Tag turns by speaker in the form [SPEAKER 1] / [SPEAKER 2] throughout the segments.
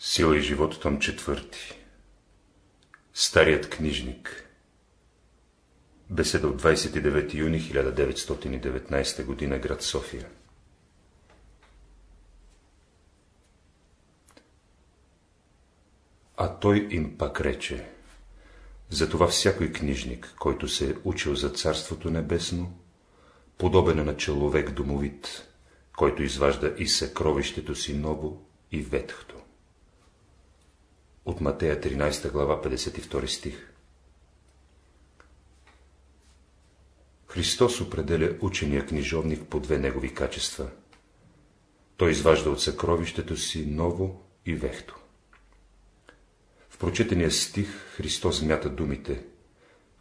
[SPEAKER 1] Сила и живот, том четвърти. Старият книжник. Беседа от 29 юни 1919 г. град София. А той им пак рече, затова всякой книжник, който се е учил за Царството Небесно, подобен е на човек домовит, който изважда и съкровището си ново и ветхто от Матея 13 глава 52 стих. Христос определя учения книжовник по две негови качества. Той изважда от съкровището си ново и вехто. В прочетения стих Христос мята думите,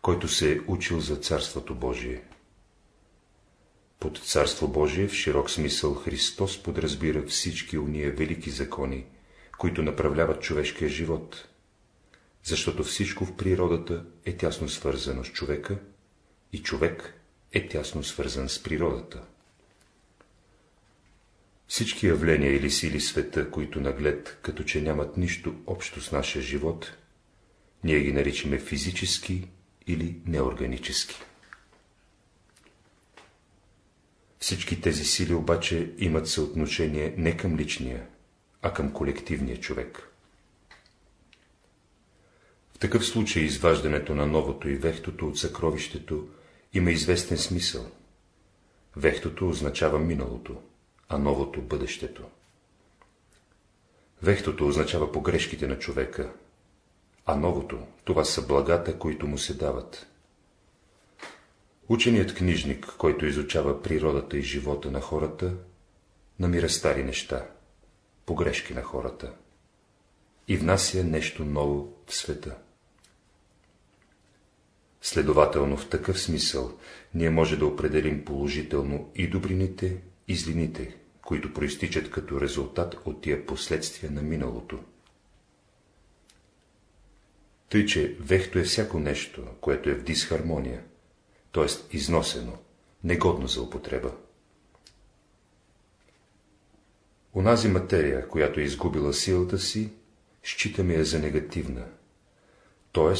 [SPEAKER 1] който се е учил за Царството Божие. Под Царство Божие в широк смисъл Христос подразбира всички уния велики закони, които направляват човешкия живот, защото всичко в природата е тясно свързано с човека и човек е тясно свързан с природата. Всички явления или сили света, които наглед като че нямат нищо общо с нашия живот, ние ги наричаме физически или неорганически. Всички тези сили обаче имат съотношение не към личния, а към колективния човек. В такъв случай изваждането на новото и вехтото от съкровището има известен смисъл. Вехтото означава миналото, а новото – бъдещето. Вехтото означава погрешките на човека, а новото – това са благата, които му се дават. Ученият книжник, който изучава природата и живота на хората, намира стари неща, погрешки на хората и внася нещо ново в света. Следователно, в такъв смисъл, ние може да определим положително и добрините, и злините, които проистичат като резултат от тия последствия на миналото. Тъй, че вехто е всяко нещо, което е в дисхармония, т.е. износено, негодно за употреба. Онази материя, която е изгубила силата си, считаме я за негативна, т.е.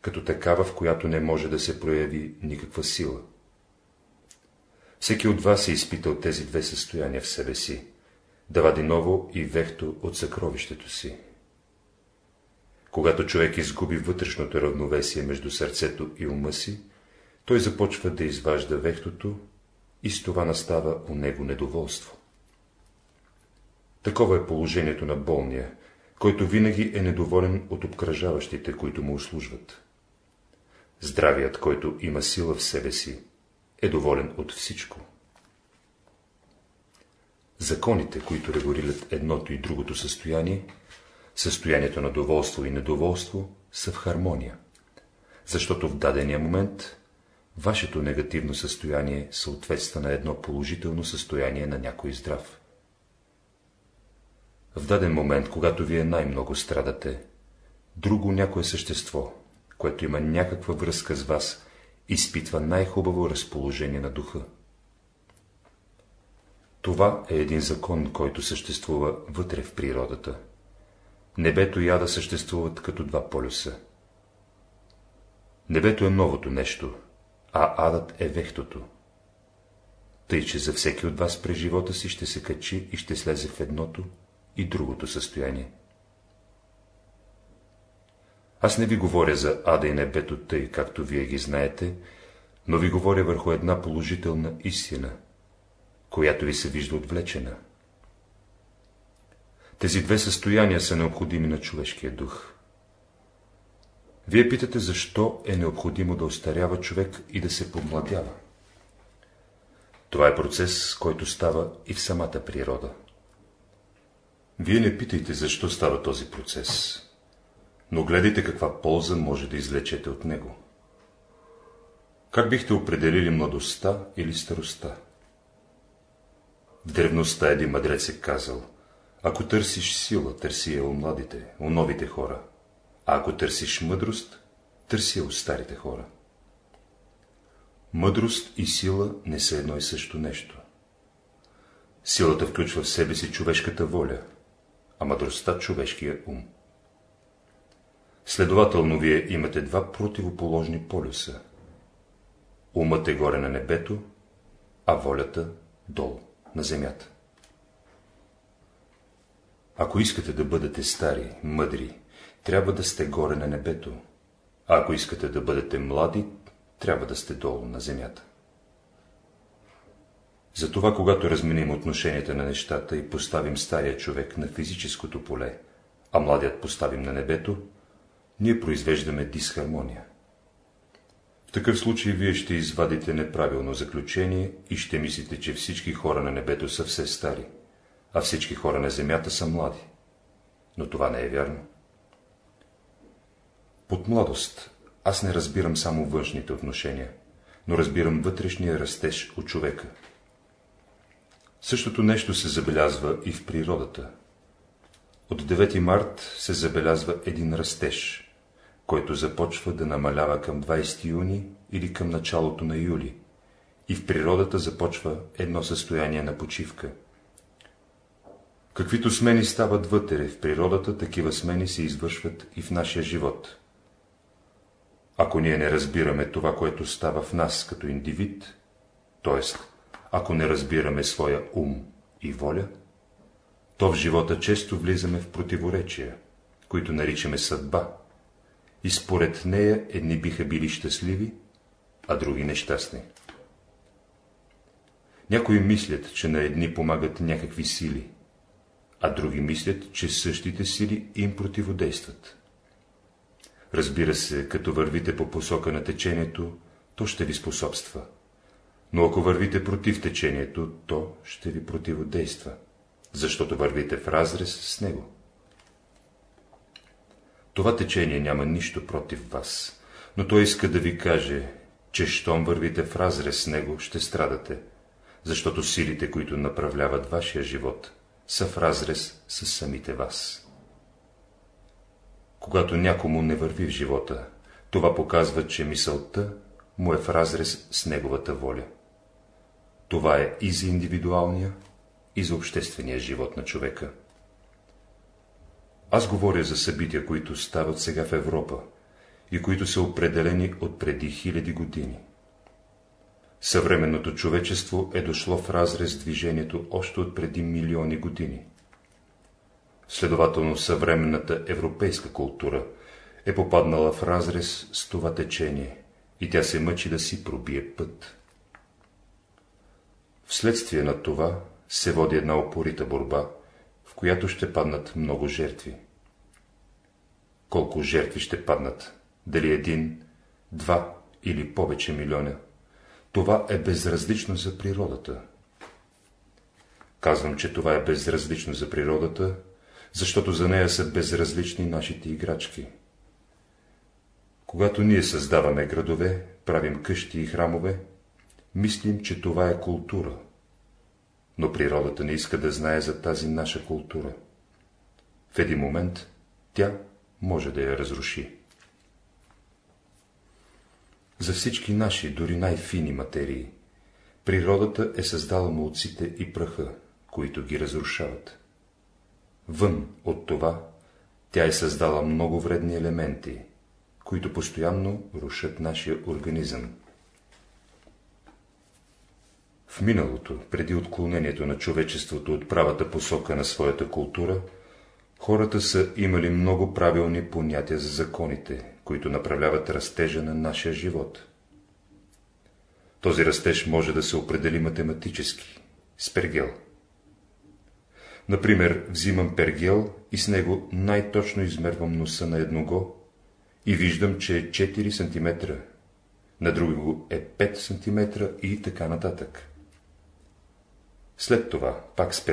[SPEAKER 1] като такава, в която не може да се прояви никаква сила. Всеки от вас е изпитал тези две състояния в себе си, да вади ново и вехто от съкровището си. Когато човек изгуби вътрешното равновесие между сърцето и ума си, той започва да изважда вехтото и с това настава у него недоволство. Такова е положението на болния, който винаги е недоволен от обкръжаващите, които му услужват. Здравият, който има сила в себе си, е доволен от всичко. Законите, които регулират едното и другото състояние, състоянието на доволство и недоволство, са в хармония, защото в дадения момент вашето негативно състояние съответства на едно положително състояние на някой здрав. В даден момент, когато вие най-много страдате, друго някое същество, което има някаква връзка с вас, изпитва най-хубаво разположение на духа. Това е един закон, който съществува вътре в природата. Небето и ада съществуват като два полюса. Небето е новото нещо, а адът е вехтото. Тъй, че за всеки от вас през живота си ще се качи и ще слезе в едното и другото състояние. Аз не ви говоря за ада и небето тъй, както вие ги знаете, но ви говоря върху една положителна истина, която ви се вижда отвлечена. Тези две състояния са необходими на човешкия дух. Вие питате, защо е необходимо да остарява човек и да се помладява. Това е процес, който става и в самата природа. Вие не питайте, защо става този процес, но гледайте каква полза може да излечете от него. Как бихте определили младостта или старостта? В древността един мъдрец е казал, ако търсиш сила, търси я у младите, у новите хора, а ако търсиш мъдрост, търси я у старите хора. Мъдрост и сила не са едно и също нещо. Силата включва в себе си човешката воля, а мъдростта човешкия ум. Следователно, вие имате два противоположни полюса. Умът е горе на небето, а волята долу, на земята. Ако искате да бъдете стари, мъдри, трябва да сте горе на небето, а ако искате да бъдете млади, трябва да сте долу на земята. Затова, когато разменим отношенията на нещата и поставим стария човек на физическото поле, а младият поставим на небето, ние произвеждаме дисхармония. В такъв случай вие ще извадите неправилно заключение и ще мислите, че всички хора на небето са все стари, а всички хора на земята са млади. Но това не е вярно. Под младост аз не разбирам само външните отношения, но разбирам вътрешния растеж от човека. Същото нещо се забелязва и в природата. От 9 март се забелязва един растеж, който започва да намалява към 20 юни или към началото на юли, и в природата започва едно състояние на почивка. Каквито смени стават вътре в природата, такива смени се извършват и в нашия живот. Ако ние не разбираме това, което става в нас като индивид, т.е. ако не разбираме своя ум и воля, то в живота често влизаме в противоречия, които наричаме съдба, и според нея едни биха били щастливи, а други нещастни. Някои мислят, че на едни помагат някакви сили, а други мислят, че същите сили им противодействат. Разбира се, като вървите по посока на течението, то ще ви способства. Но ако вървите против течението, то ще ви противодейства, защото вървите в разрез с него. Това течение няма нищо против вас, но той иска да ви каже, че щом вървите в разрез с него, ще страдате, защото силите, които направляват вашия живот, са в разрез с самите вас. Когато някому не върви в живота, това показва, че мисълта му е в разрез с неговата воля. Това е и за индивидуалния, и за обществения живот на човека. Аз говоря за събития, които стават сега в Европа и които са определени от преди хиляди години. Съвременното човечество е дошло в разрез движението още от преди милиони години. Следователно, съвременната европейска култура е попаднала в разрез с това течение и тя се мъчи да си пробие път. Вследствие на това се води една опорита борба, в която ще паднат много жертви. Колко жертви ще паднат? Дали един, два или повече милиона? Това е безразлично за природата. Казвам, че това е безразлично за природата, защото за нея са безразлични нашите играчки. Когато ние създаваме градове, правим къщи и храмове, мислим, че това е култура. Но природата не иска да знае за тази наша култура. В един момент тя може да я разруши. За всички наши, дори най-фини материи, природата е създала молците и праха, които ги разрушават. Вън от това, тя е създала много вредни елементи, които постоянно рушат нашия организъм. В миналото, преди отклонението на човечеството от правата посока на своята култура, хората са имали много правилни понятия за законите, които направляват растежа на нашия живот. Този растеж може да се определи математически, с пергел. Например, взимам пергел и с него най-точно измервам носа на едного и виждам, че е 4 см, на друго е 5 см и така нататък. След това, пак с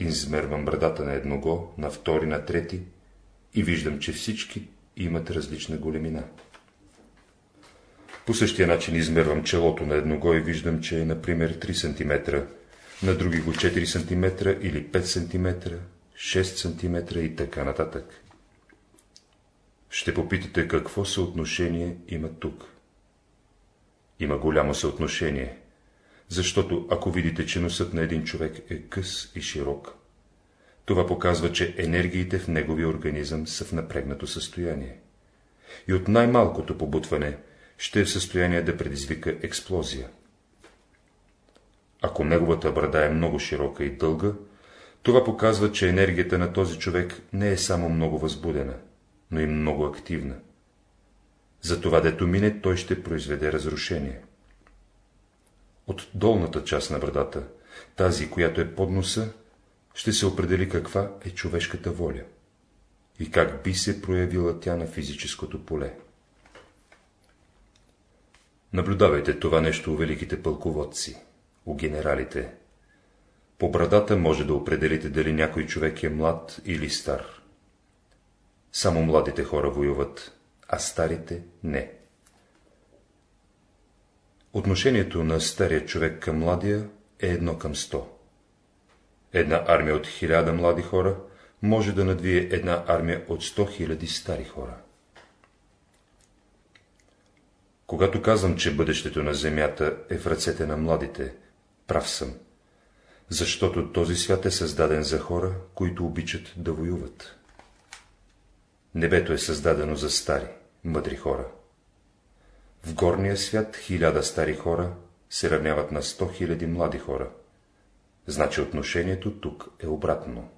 [SPEAKER 1] измервам брадата на едного, на втори, на трети и виждам, че всички имат различна големина. По същия начин измервам челото на едного и виждам, че е, например, 3 см, на други го 4 см или 5 см, 6 см и така нататък. Ще попитате какво съотношение има тук. Има голямо съотношение, защото ако видите, че носът на един човек е къс и широк, Това показва, че енергиите в неговия организъм са в напрегнато състояние. И от най-малкото побутване ще е в състояние да предизвика експлозия. Ако неговата брада е много широка и дълга, това показва, че енергията на този човек не е само много възбудена, но и много активна. За това, дето мине, той ще произведе разрушение. От долната част на брадата, тази, която е под носа, ще се определи каква е човешката воля и как би се проявила тя на физическото поле. Наблюдавайте това нещо у великите пълководци, у генералите. По брадата може да определите дали някой човек е млад или стар. Само младите хора воюват, а старите не. Отношението на стария човек към младия е едно към сто. Една армия от хиляда млади хора може да надвие една армия от сто хиляди стари хора. Когато казвам, че бъдещето на Земята е в ръцете на младите, прав съм, защото този свят е създаден за хора, които обичат да воюват. Небето е създадено за стари, мъдри хора. В горния свят хиляда стари хора се равняват на сто хиляди млади хора. Значи отношението тук е обратно.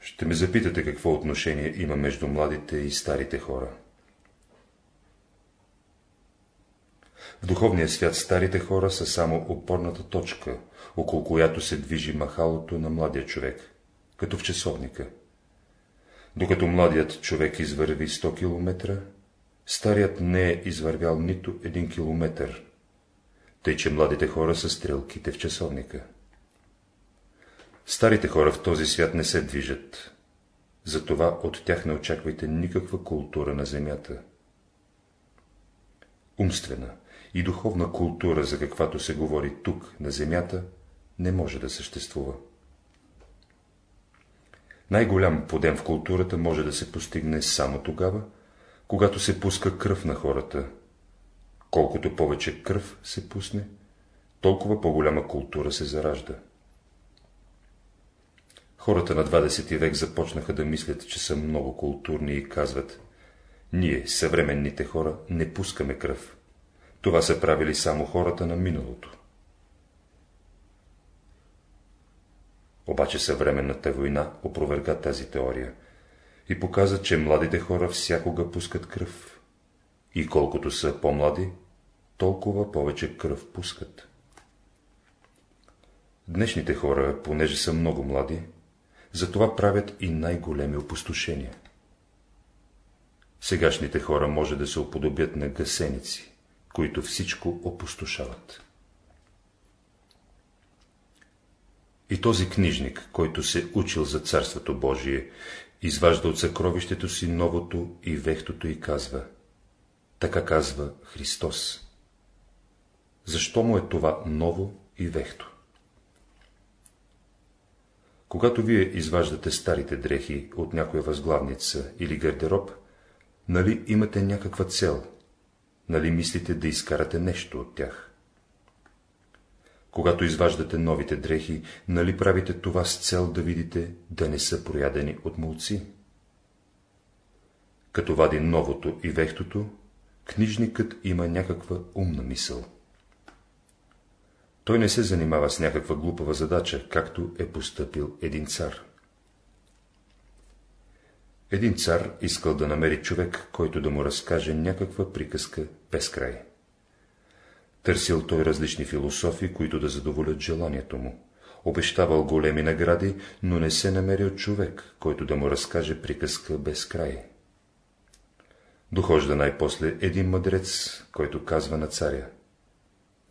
[SPEAKER 1] Ще ме запитате какво отношение има между младите и старите хора. В духовния свят старите хора са само опорната точка, около която се движи махалото на младия човек, като в часовника. Докато младият човек извърви 100 км, старият не е извървял нито един километър, тъй че младите хора са стрелките в часовника. Старите хора в този свят не се движат, затова от тях не очаквайте никаква култура на земята. Умствена и духовна култура, за каквато се говори тук, на земята, не може да съществува. Най-голям подем в културата може да се постигне само тогава, когато се пуска кръв на хората. Колкото повече кръв се пусне, толкова по-голяма култура се заражда. Хората на 20 век започнаха да мислят, че са много културни и казват, ние, съвременните хора, не пускаме кръв. Това са правили само хората на миналото. Обаче съвременната война опроверга тази теория и показа, че младите хора всякога пускат кръв. И колкото са по-млади, толкова повече кръв пускат. Днешните хора, понеже са много млади, затова правят и най-големи опустошения. Сегашните хора може да се уподобят на гасеници, които всичко опустошават. И този книжник, който се учил за Царството Божие, изважда от съкровището си новото и вехтото и казва, така казва Христос. Защо му е това ново и вехто? Когато вие изваждате старите дрехи от някоя възглавница или гардероб, нали имате някаква цел, нали мислите да изкарате нещо от тях? Когато изваждате новите дрехи, нали правите това с цел да видите да не са проядени от молци? Като вади новото и вехтото, книжникът има някаква умна мисъл. Той не се занимава с някаква глупава задача, както е поступил един цар. Един цар искал да намери човек, който да му разкаже някаква приказка без край. Търсил той различни философи, които да задоволят желанието му. Обещавал големи награди, но не се намерил човек, който да му разкаже приказка без край. Дохожда най-после един мъдрец, който казва на царя.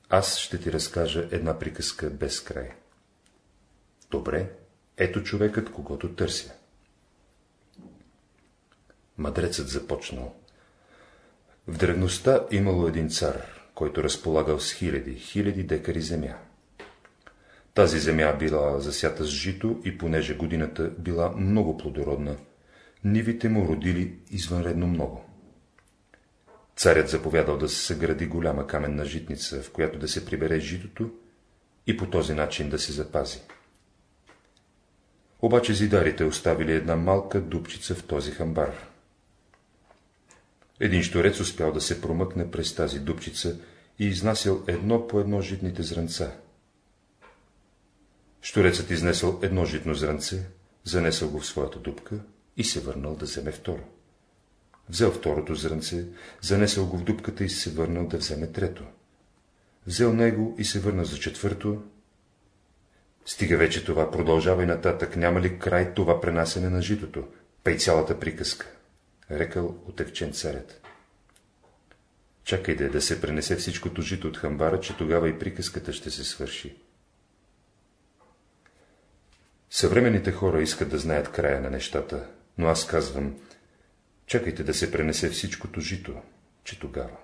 [SPEAKER 1] Аз ще ти разкажа една приказка без край. Добре, ето човекът, когато търся. Мъдрецът започнал. В древността имало един цар, който разполагал с хиляди, хиляди декари земя. Тази земя била засята с жито и понеже годината била много плодородна, нивите му родили извънредно много. Царят заповядал да се съгради голяма каменна житница, в която да се прибере житото и по този начин да се запази. Обаче зидарите оставили една малка дупчица в този хамбар. Един щурец успял да се промъкне през тази дупчица и изнасял едно по едно житните зранца. Штурецът изнесъл едно житно зранце, занесъл го в своята дупка и се върнал да вземе второ. Взел второто зранце, занесъл го в дупката и се върнал да вземе трето. Взел него и се върна за четвърто. Стига вече това, продължава и нататък, няма ли край това пренасене на житото, пей цялата приказка, рекал отекчен царят. Чакай да, да се пренесе всичкото жито от хамбара, че тогава и приказката ще се свърши. Съвременните хора искат да знаят края на нещата, но аз казвам, чакайте да се пренесе всичкото жито, че тогава.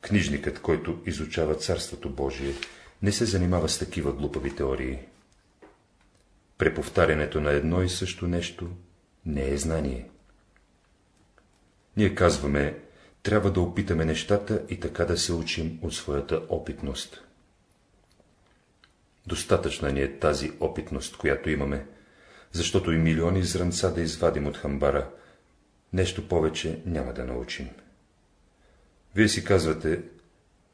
[SPEAKER 1] Книжникът, който изучава Царството Божие, не се занимава с такива глупави теории. Преповтарянето на едно и също нещо не е знание. Ние казваме, трябва да опитаме нещата и така да се учим от своята опитност. Достатъчна ни е тази опитност, която имаме, защото и милиони зранца да извадим от хамбара, нещо повече няма да научим. Вие си казвате,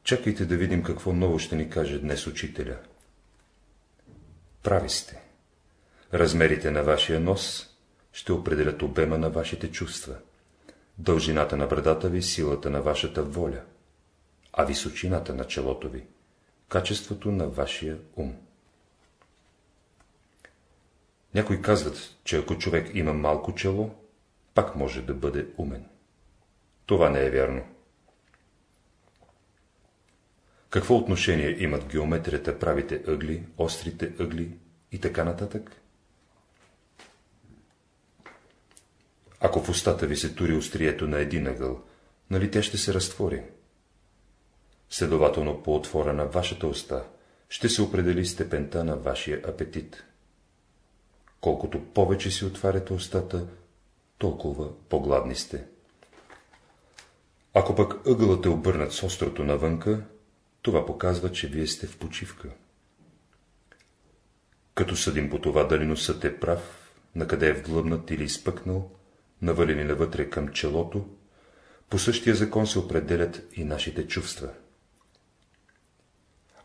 [SPEAKER 1] чакайте да видим какво ново ще ни каже днес учителя. Прави сте. Размерите на вашия нос ще определят обема на вашите чувства, дължината на брадата ви, силата на вашата воля, а височината на челото ви, качеството на вашия ум. Някои казват, че ако човек има малко чело, пак може да бъде умен. Това не е вярно. Какво отношение имат геометрията, правите ъгли, острите ъгли и така нататък? Ако в устата ви се тури острието на един ъгъл, нали те ще се разтвори? Следователно по отвора на вашата уста ще се определи степента на вашия апетит. Колкото повече си отваряте устата, толкова по-гладни сте. Ако пък ъгълът е обърнат с острото навънка, това показва, че вие сте в почивка. Като съдим по това, дали носът е прав, накъде е вдлъбнат или изпъкнал, навалени навътре към челото, по същия закон се определят и нашите чувства.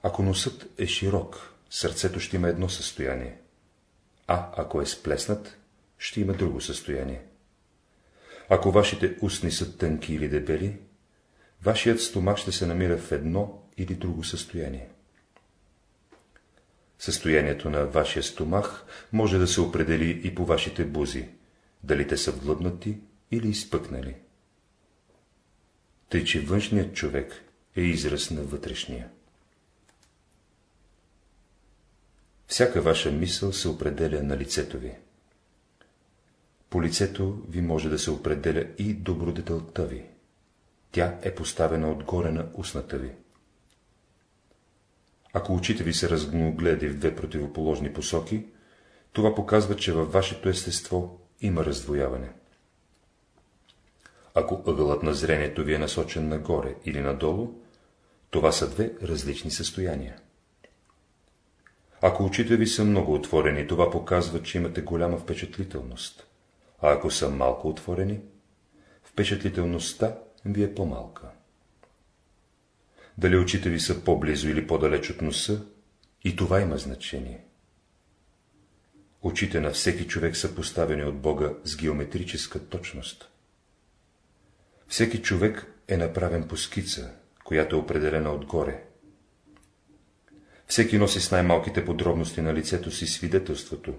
[SPEAKER 1] Ако носът е широк, сърцето ще има едно състояние а ако е сплеснат, ще има друго състояние. Ако вашите устни са тънки или дебели, вашият стомах ще се намира в едно или друго състояние. Състоянието на вашия стомах може да се определи и по вашите бузи, дали те са вдлъбнати или изпъкнали. Тъй, че външният човек е израз на вътрешния. Всяка ваша мисъл се определя на лицето ви. По лицето ви може да се определя и добродетелта ви. Тя е поставена отгоре на устната ви. Ако очите ви се разгногледи в две противоположни посоки, това показва, че във вашето естество има раздвояване. Ако ъгълът на зрението ви е насочен нагоре или надолу, това са две различни състояния. Ако очите ви са много отворени, това показва, че имате голяма впечатлителност. А ако са малко отворени, впечатлителността ви е по-малка. Дали очите ви са по-близо или по-далеч от носа, и това има значение. Очите на всеки човек са поставени от Бога с геометрическа точност. Всеки човек е направен по скица, която е определена отгоре, всеки носи с най-малките подробности на лицето си свидетелството,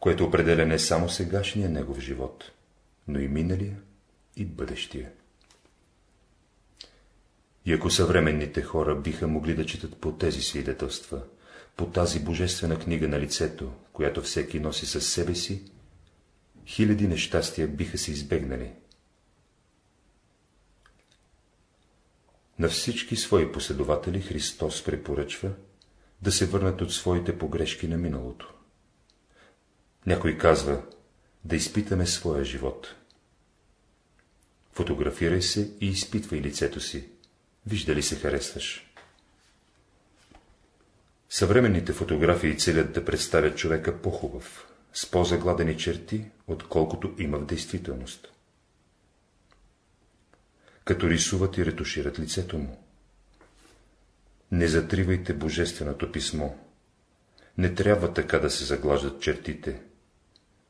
[SPEAKER 1] което определя не само сегашния негов живот, но и миналия и бъдещия. И ако съвременните хора биха могли да четат по тези свидетелства, по тази божествена книга на лицето, която всеки носи със себе си, хиляди нещастия биха се избегнали. На всички свои последователи Христос препоръчва да се върнат от своите погрешки на миналото. Някой казва, да изпитаме своя живот. Фотографирай се и изпитвай лицето си. Виж дали се харесваш. Съвременните фотографии целят да представят човека по-хубав, с по-загладени черти, отколкото има в действителност. Като рисуват и ретушират лицето му. Не затривайте Божественото писмо. Не трябва така да се заглаждат чертите,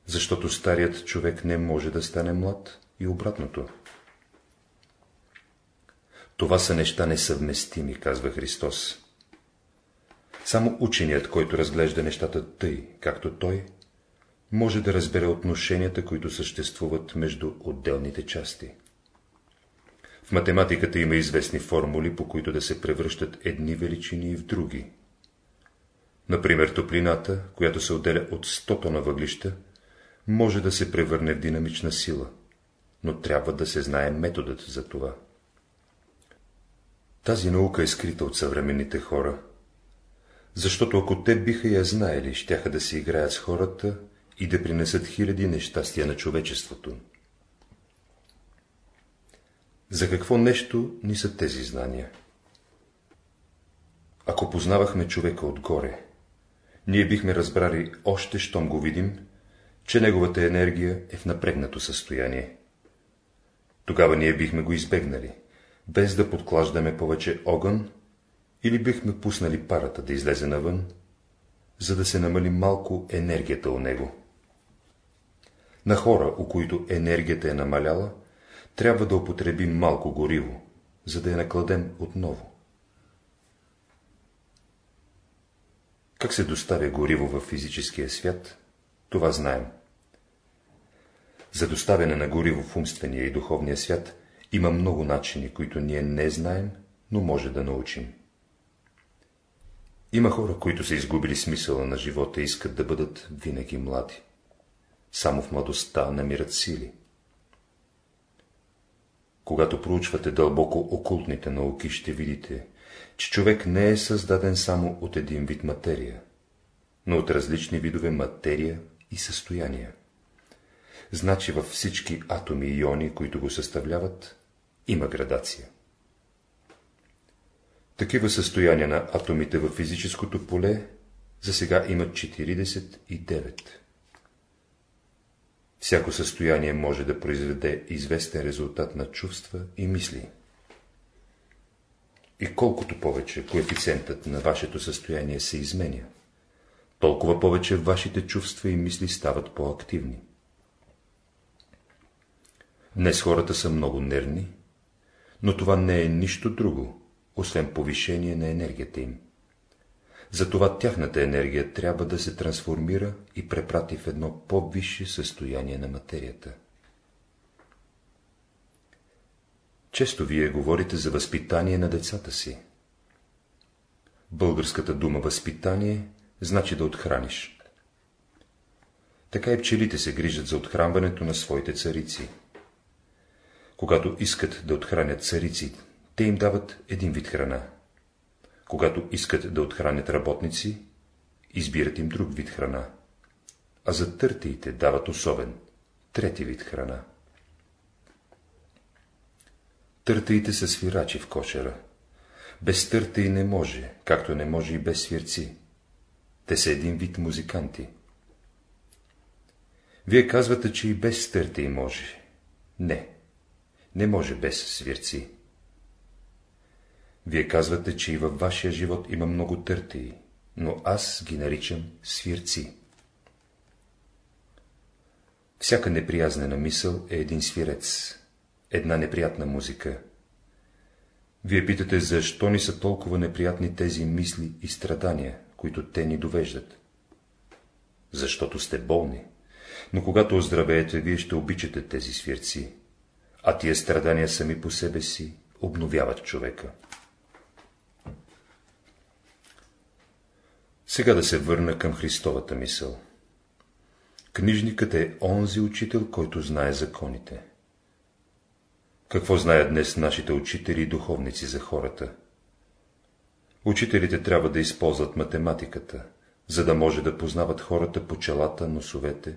[SPEAKER 1] защото старият човек не може да стане млад и обратното. Това са неща несъвместими, казва Христос. Само ученият, който разглежда нещата тъй, както той, може да разбере отношенията, които съществуват между отделните части. В математиката има известни формули, по които да се превръщат едни величини в други. Например, топлината, която се отделя от 100 тона въглища, може да се превърне в динамична сила, но трябва да се знае методът за това. Тази наука е скрита от съвременните хора, защото ако те биха я знаели, щяха да се играят с хората и да принесат хиляди нещастия на човечеството. За какво нещо ни са тези знания? Ако познавахме човека отгоре, ние бихме разбрали още, щом го видим, че неговата енергия е в напрегнато състояние. Тогава ние бихме го избегнали, без да подклаждаме повече огън, или бихме пуснали парата да излезе навън, за да се намали малко енергията у него. На хора, у които енергията е намаляла, трябва да употребим малко гориво, за да я накладем отново. Как се доставя гориво в физическия свят, това знаем. За доставяне на гориво в умствения и духовния свят има много начини, които ние не знаем, но може да научим. Има хора, които са изгубили смисъла на живота и искат да бъдат винаги млади. Само в младостта намират сили. Когато проучвате дълбоко окултните науки, ще видите, че човек не е създаден само от един вид материя, но от различни видове материя и състояния. Значи във всички атоми и иони, които го съставляват, има градация. Такива състояния на атомите в физическото поле за сега имат 49. Всяко състояние може да произведе известен резултат на чувства и мисли. И колкото повече коефициентът на вашето състояние се изменя, толкова повече вашите чувства и мисли стават по-активни. Днес хората са много нервни, но това не е нищо друго, освен повишение на енергията им. Затова тяхната енергия трябва да се трансформира и препрати в едно по-висше състояние на материята. Често вие говорите за възпитание на децата си. Българската дума възпитание значи да отхраниш. Така и пчелите се грижат за отхранването на своите царици. Когато искат да отхранят царици, те им дават един вид храна. Когато искат да отхранят работници, избират им друг вид храна. А за търтиите дават особен, трети вид храна. Търтаите са свирачи в кошера. Без търтаи не може, както не може и без свирци. Те са един вид музиканти. Вие казвате, че и без търтаи може. Не, не може без свирци. Вие казвате, че и във вашия живот има много търтии, но аз ги наричам свирци. Всяка неприязнена мисъл е един свирец, една неприятна музика. Вие питате, защо ни са толкова неприятни тези мисли и страдания, които те ни довеждат. Защото сте болни, но когато оздравеете, вие ще обичате тези свирци, а тия страдания сами по себе си обновяват човека. Сега да се върна към Христовата мисъл. Книжникът е онзи учител, който знае законите. Какво знаят днес нашите учители и духовници за хората? Учителите трябва да използват математиката, за да може да познават хората по челата, носовете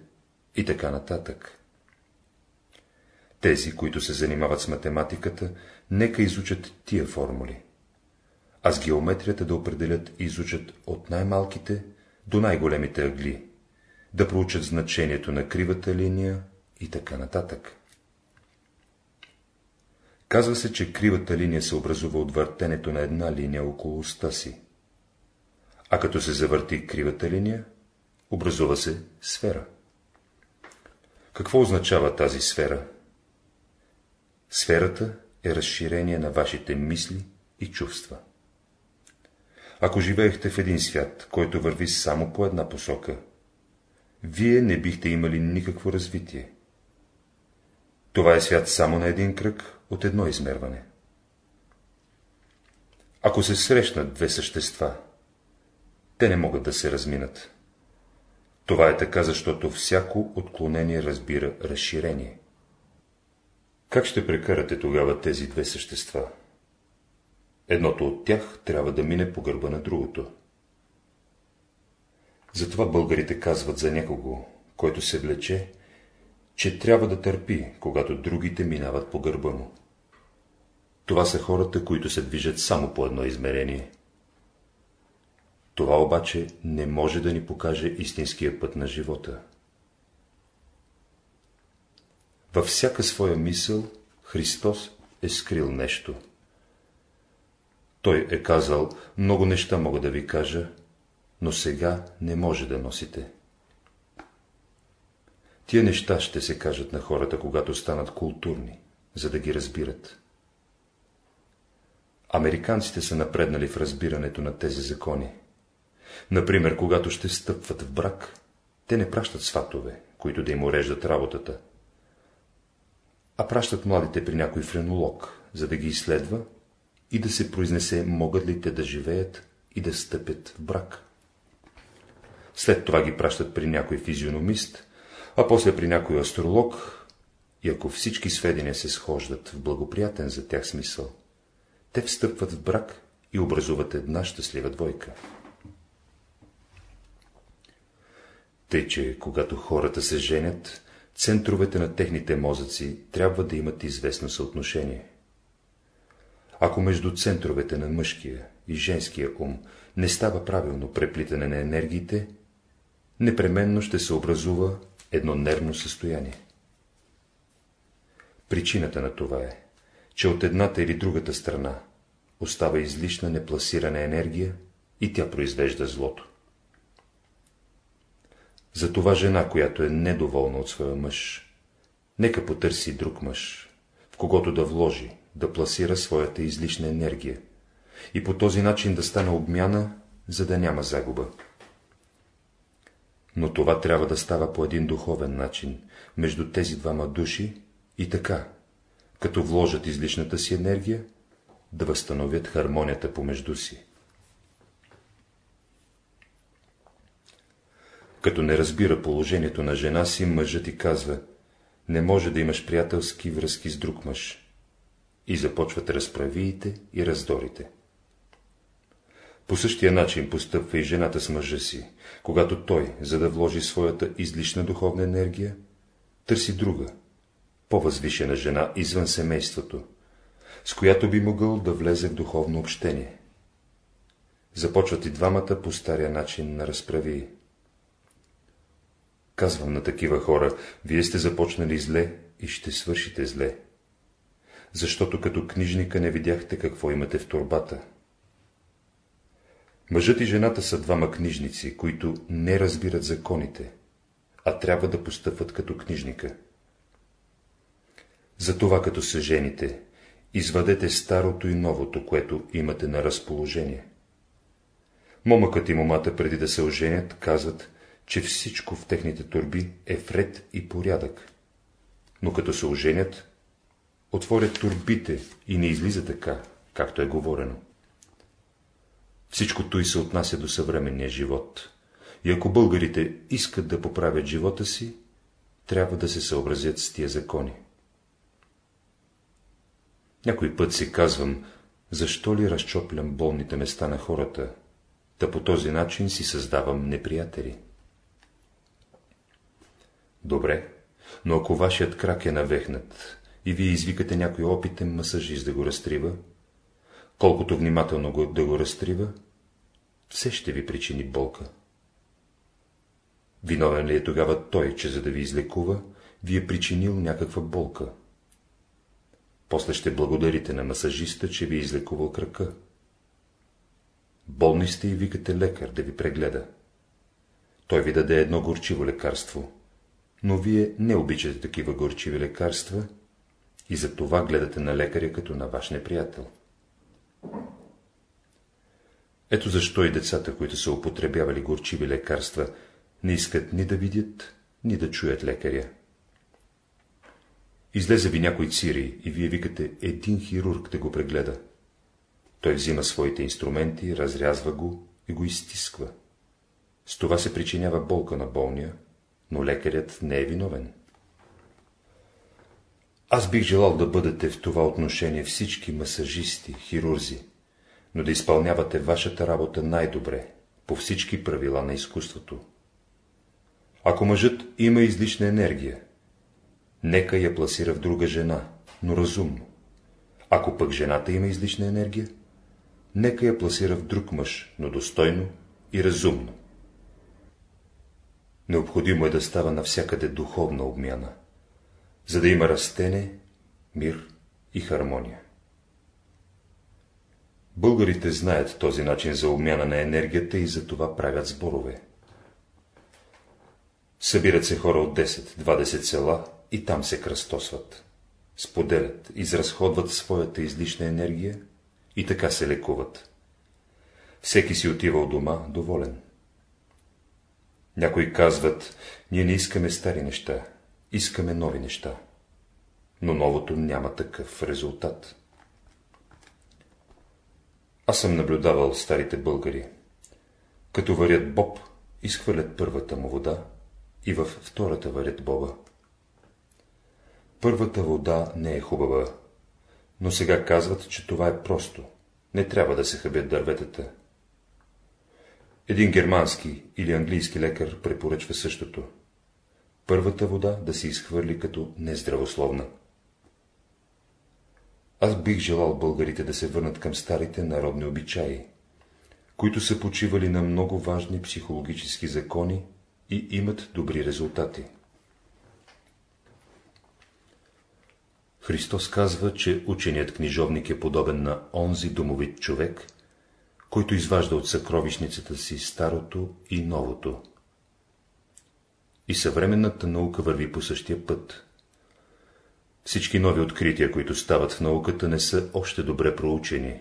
[SPEAKER 1] и така нататък. Тези, които се занимават с математиката, нека изучат тия формули. А с геометрията да определят и изучат от най-малките до най-големите ъгли, да проучат значението на кривата линия и така нататък. Казва се, че кривата линия се образува от въртенето на една линия около уста си. А като се завърти кривата линия, образува се сфера. Какво означава тази сфера? Сферата е разширение на вашите мисли и чувства. Ако живеехте в един свят, който върви само по една посока, вие не бихте имали никакво развитие. Това е свят само на един кръг от едно измерване. Ако се срещнат две същества, те не могат да се разминат. Това е така, защото всяко отклонение разбира разширение. Как ще прекарате тогава тези две същества? Едното от тях трябва да мине по гърба на другото. Затова българите казват за някого, който се влече, че трябва да търпи, когато другите минават по гърба му. Това са хората, които се движат само по едно измерение. Това обаче не може да ни покаже истинския път на живота. Във всяка своя мисъл Христос е скрил нещо. Той е казал, много неща мога да ви кажа, но сега не може да носите. Тия неща ще се кажат на хората, когато станат културни, за да ги разбират. Американците са напреднали в разбирането на тези закони. Например, когато ще стъпват в брак, те не пращат сватове, които да им уреждат работата, а пращат младите при някой френолог, за да ги изследва и да се произнесе, могат ли те да живеят и да стъпят в брак. След това ги пращат при някой физиономист, а после при някой астролог, и ако всички сведения се схождат в благоприятен за тях смисъл, те встъпват в брак и образуват една щастлива двойка. Тъй, че когато хората се женят, центровете на техните мозъци трябва да имат известно съотношение. Ако между центровете на мъжкия и женския ум не става правилно преплитане на енергиите, непременно ще се образува едно нервно състояние. Причината на това е, че от едната или другата страна остава излишна непласирана енергия и тя произвежда злото. Затова жена, която е недоволна от своя мъж, нека потърси друг мъж, в когото да вложи, да пласира своята излишна енергия и по този начин да стане обмяна, за да няма загуба. Но това трябва да става по един духовен начин, между тези двама души и така, като вложат излишната си енергия, да възстановят хармонията помежду си. Като не разбира положението на жена си, мъжът ти казва, не може да имаш приятелски връзки с друг мъж. И започват разправиите и раздорите. По същия начин постъпва и жената с мъжа си, когато той, за да вложи своята излишна духовна енергия, търси друга, по-възвишена жена извън семейството, с която би могъл да влезе в духовно общение. Започват и двамата по стария начин на разправи. Казвам на такива хора, вие сте започнали зле и ще свършите зле. Защото като книжника не видяхте какво имате в турбата. Мъжът и жената са двама книжници, които не разбират законите, а трябва да постъпват като книжника. Затова като се жените, извадете старото и новото, което имате на разположение. Момъкът и момата преди да се оженят, казват, че всичко в техните турби е вред и порядък. Но като се оженят, отворят турбите и не излиза така, както е говорено. Всичкото и се отнася до съвременния живот. И ако българите искат да поправят живота си, трябва да се съобразят с тия закони. Някой път си казвам, защо ли разчоплям болните места на хората, да по този начин си създавам неприятели. Добре, но ако вашият крак е навехнат и вие извикате някой опитен масажист да го разтрива, колкото внимателно го, да го разтрива, все ще ви причини болка. Виновен ли е тогава той, че за да ви излекува, ви е причинил някаква болка? После ще благодарите на масажиста, че ви е излекувал кръка. Болни сте и викате лекар да ви прегледа. Той ви даде едно горчиво лекарство, но вие не обичате такива горчиви лекарства и за това гледате на лекаря като на ваш неприятел. Ето защо и децата, които са употребявали горчиви лекарства, не искат ни да видят, ни да чуят лекаря. Излезе ви някой цири и вие викате един хирург да го прегледа. Той взима своите инструменти, разрязва го и го изтисква. С това се причинява болка на болния, но лекарят не е виновен. Аз бих желал да бъдете в това отношение всички масажисти, хирурзи, но да изпълнявате вашата работа най-добре, по всички правила на изкуството. Ако мъжът има излишна енергия, нека я пласира в друга жена, но разумно. Ако пък жената има излишна енергия, нека я пласира в друг мъж, но достойно и разумно. Необходимо е да става навсякъде духовна обмяна, за да има растене, мир и хармония. Българите знаят този начин за обмяна на енергията и за това правят сборове. Събират се хора от 10-20 села и там се кръстосват. Споделят, изразходват своята излишна енергия и така се лекуват. Всеки си отива от дома доволен. Някои казват, ние не искаме стари неща, искаме нови неща. Но новото няма такъв резултат. Аз съм наблюдавал старите българи. Като варят боб, изхвърлят първата му вода и във втората варят боба. Първата вода не е хубава, но сега казват, че това е просто. Не трябва да се хъбят дърветата. Един германски или английски лекар препоръчва същото. Първата вода да се изхвърли като нездравословна. Аз бих желал българите да се върнат към старите народни обичаи, които са почивали на много важни психологически закони и имат добри резултати. Христос казва, че ученият книжовник е подобен на онзи домовит човек, който изважда от съкровищницата си старото и новото. И съвременната наука върви по същия път. Всички нови открития, които стават в науката, не са още добре проучени.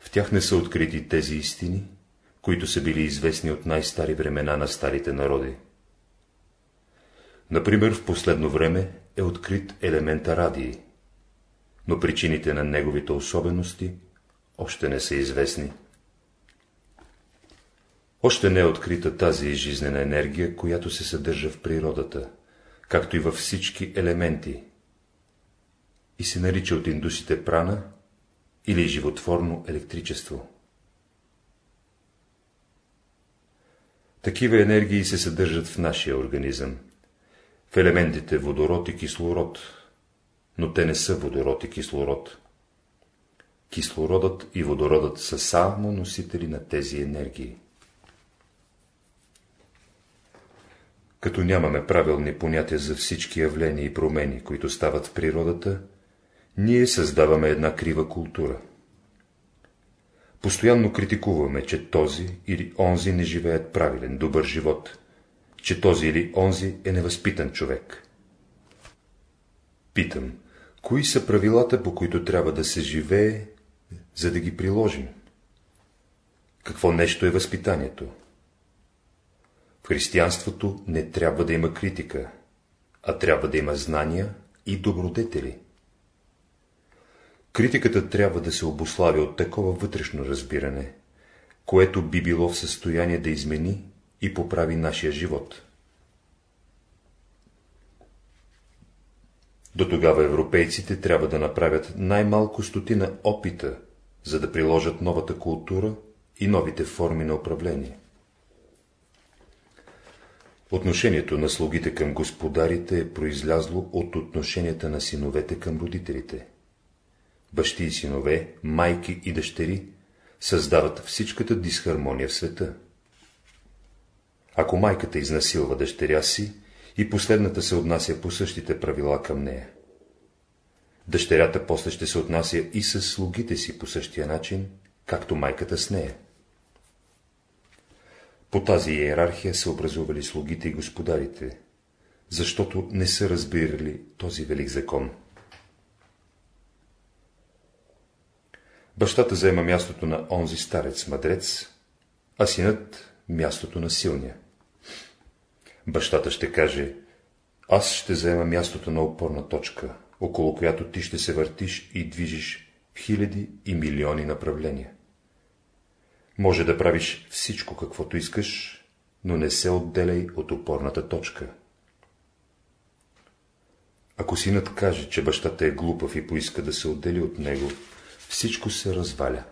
[SPEAKER 1] В тях не са открити тези истини, които са били известни от най-стари времена на старите народи. Например, в последно време е открит елемента радии, но причините на неговите особености още не са известни. Още не е открита тази жизнена енергия, която се съдържа в природата, както и във всички елементи, и се нарича от индусите прана или животворно електричество. Такива енергии се съдържат в нашия организъм, в елементите водород и кислород, но те не са водород и кислород. Кислородът и водородът са само носители на тези енергии. Като нямаме правилни понятия за всички явления и промени, които стават в природата, ние създаваме една крива култура. Постоянно критикуваме, че този или онзи не живеят правилен, добър живот, че този или онзи е невъзпитан човек. Питам, кои са правилата, по които трябва да се живее, за да ги приложим? Какво нещо е възпитанието? В християнството не трябва да има критика, а трябва да има знания и добродетели. Критиката трябва да се обославя от такова вътрешно разбиране, което би било в състояние да измени и поправи нашия живот. До тогава европейците трябва да направят най-малко стотина опита, за да приложат новата култура и новите форми на управление. Отношението на слугите към господарите е произлязло от отношенията на синовете към родителите. бащи и синове, майки и дъщери, създават всичката дисхармония в света. Ако майката изнасилва дъщеря си, и последната се отнася по същите правила към нея. Дъщерята после ще се отнася и с слугите си по същия начин, както майката с нея. По тази иерархия са образували слугите и господарите, защото не са разбирали този велик закон. Бащата заема мястото на онзи старец-мадрец, а синът мястото на силния. Бащата ще каже, аз ще заема мястото на опорна точка, около която ти ще се въртиш и движиш хиляди и милиони направления. Може да правиш всичко, каквото искаш, но не се отделяй от опорната точка. Ако синът каже, че бащата е глупав и поиска да се отдели от него, всичко се разваля.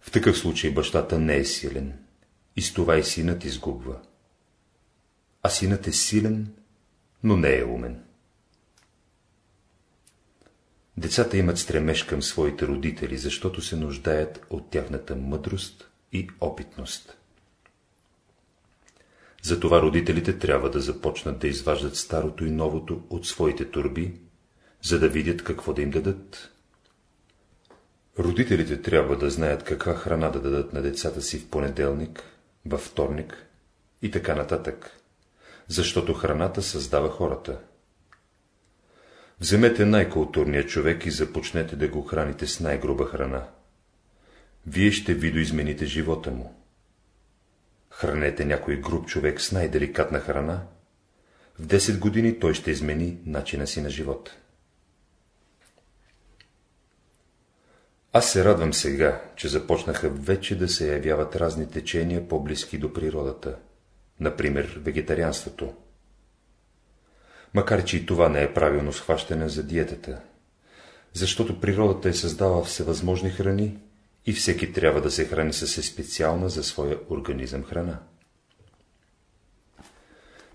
[SPEAKER 1] В такъв случай бащата не е силен и с това и синът изгубва. А синът е силен, но не е умен. Децата имат стремеж към своите родители, защото се нуждаят от тяхната мъдрост и опитност. Затова родителите трябва да започнат да изваждат старото и новото от своите турби, за да видят какво да им дадат. Родителите трябва да знаят каква храна да дадат на децата си в понеделник, във вторник и така нататък, защото храната създава хората. Вземете най-културния човек и започнете да го храните с най-груба храна. Вие ще видоизмените живота му. Хранете някой груб човек с най-деликатна храна, в 10 години той ще измени начина си на живота. Аз се радвам сега, че започнаха вече да се явяват разни течения по-близки до природата, например вегетарианството. Макар, че и това не е правилно схващане за диетата, защото природата е създала всевъзможни храни и всеки трябва да се храни със специална за своя организъм храна.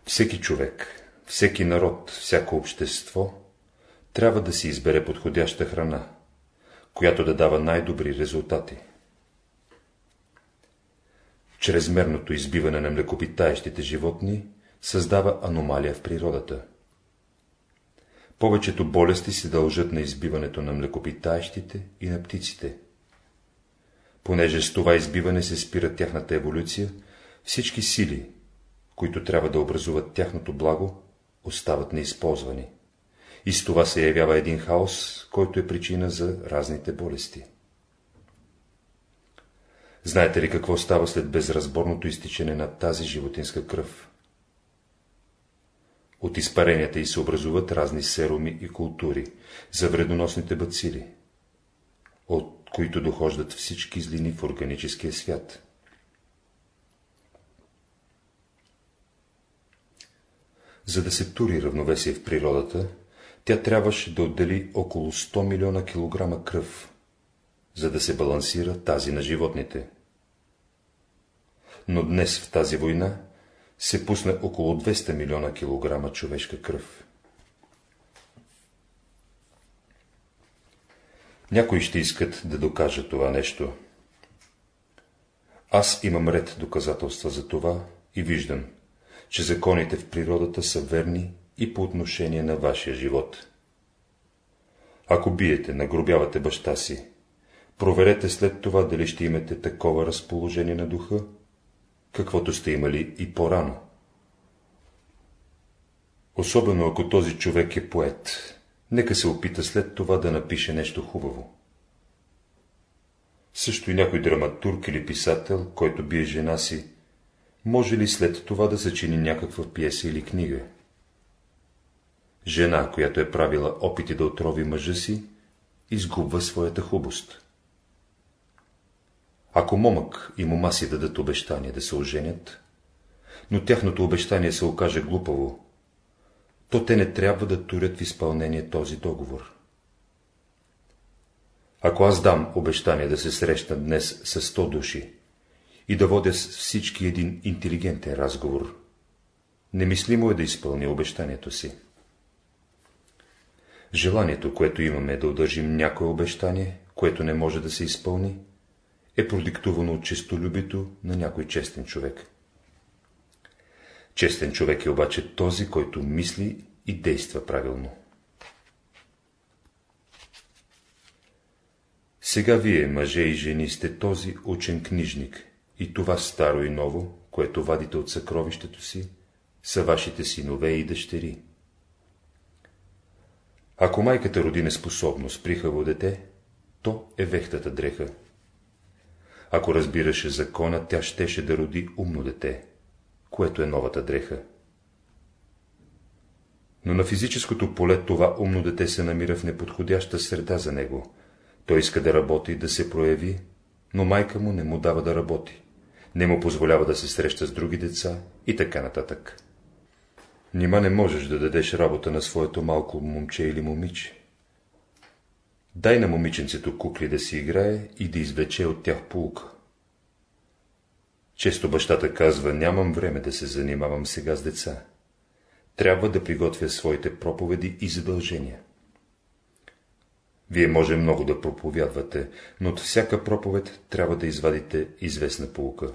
[SPEAKER 1] Всеки човек, всеки народ, всяко общество трябва да си избере подходяща храна, която да дава най-добри резултати. Чрезмерното избиване на млекопитаещите животни създава аномалия в природата. Повечето болести се дължат на избиването на млекопитаещите и на птиците. Понеже с това избиване се спира тяхната еволюция, всички сили, които трябва да образуват тяхното благо, остават неизползвани и с това се явява един хаос, който е причина за разните болести. Знаете ли какво става след безразборното изтичане на тази животинска кръв? От изпаренията й се образуват разни серуми и култури за вредоносните бацили, от които дохождат всички злини в органическия свят. За да се тури равновесие в природата, тя трябваше да отдели около 100 милиона килограма кръв, за да се балансира тази на животните. Но днес в тази война се пусна около 200 милиона килограма човешка кръв. Някои ще искат да докажат това нещо. Аз имам ред доказателства за това и виждам, че законите в природата са верни и по отношение на вашия живот. Ако биете, нагробявате баща си, проверете след това дали ще имате такова разположение на духа, каквото сте имали и по-рано. Особено ако този човек е поет, нека се опита след това да напише нещо хубаво. Също и някой драматург или писател, който бие жена си, може ли след това да съчини някаква пиеса или книга? Жена, която е правила опити да отрови мъжа си, изгубва своята хубост. Ако момък и мома си дадат обещание да се оженят, но тяхното обещание се окаже глупаво, то те не трябва да турят в изпълнение този договор. Ако аз дам обещание да се срещна днес с сто души и да водя с всички един интелигентен разговор, немислимо е да изпълня обещанието си. Желанието, което имаме да удържим някое обещание, което не може да се изпълни, е продиктувано от честолюбието на някой честен човек. Честен човек е обаче този, който мисли и действа правилно. Сега вие, мъже и жени, сте този учен книжник, и това старо и ново, което вадите от съкровището си, са вашите синове и дъщери. Ако майката роди неспособност прихаво дете, то е вехтата дреха. Ако разбираше закона, тя щеше да роди умно дете, което е новата дреха. Но на физическото поле това умно дете се намира в неподходяща среда за него. Той иска да работи, да се прояви, но майка му не му дава да работи, не му позволява да се среща с други деца и така нататък. Нима не можеш да дадеш работа на своето малко момче или момиче. Дай на момиченцето кукли да си играе и да извлече от тях полука. Често бащата казва, нямам време да се занимавам сега с деца. Трябва да приготвя своите проповеди и задължения. Вие може много да проповядвате, но от всяка проповед трябва да извадите известна полука.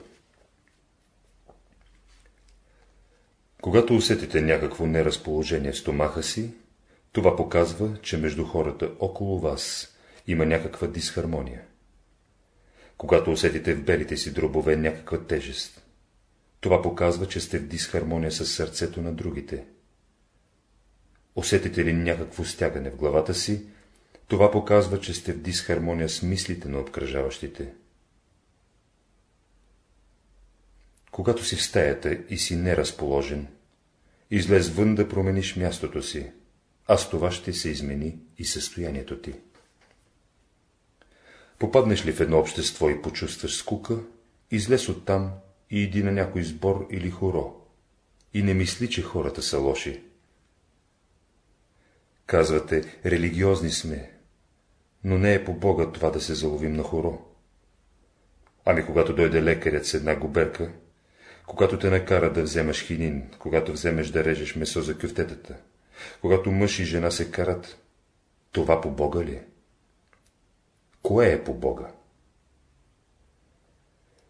[SPEAKER 1] Когато усетите някакво неразположение в стомаха си, това показва, че между хората около вас има някаква дисхармония. Когато усетите в белите си дробове някаква тежест, това показва, че сте в дисхармония с сърцето на другите. Усетите ли някакво стягане в главата си, това показва, че сте в дисхармония с мислите на обкръжаващите. Когато си в стаята и си неразположен, излез вън да промениш мястото си, а с това ще се измени и състоянието ти. Попаднеш ли в едно общество и почувстваш скука, излез оттам и иди на някой сбор или хоро, и не мисли, че хората са лоши. Казвате, религиозни сме, но не е по Бога това да се заловим на хоро. Ами когато дойде лекарят с една губерка, когато те накара да вземаш хинин, когато вземеш да режеш месо за кюфтетата, когато мъж и жена се карат, това по Бога ли е? Кое е по Бога?